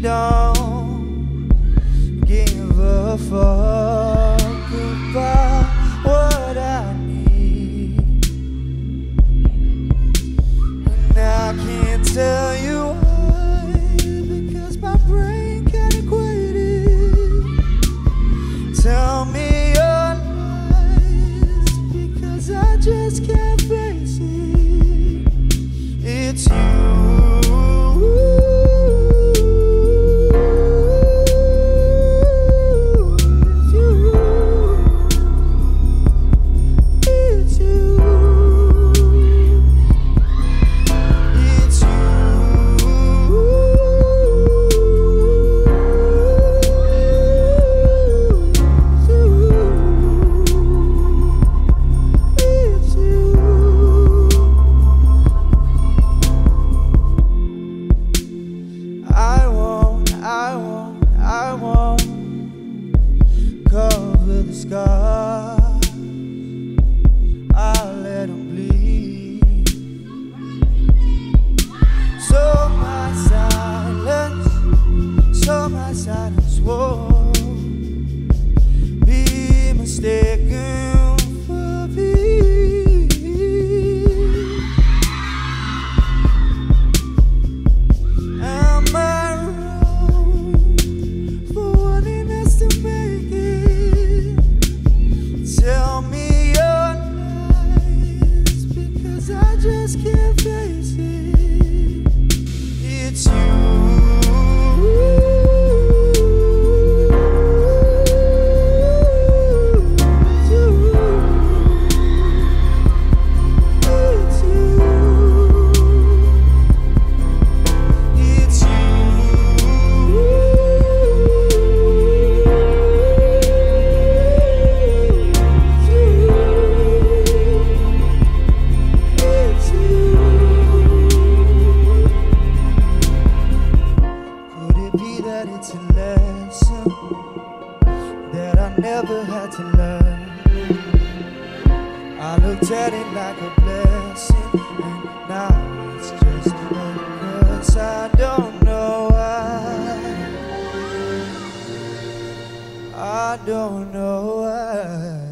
don't give a fuck about what I need. And I can't tell you scars. I'll let bleed. So my silence, so my silence won't just can't face it. to learn some that I never had to learn. I looked at it like a blessing, and now it's just a curse. I don't know why. I don't know why.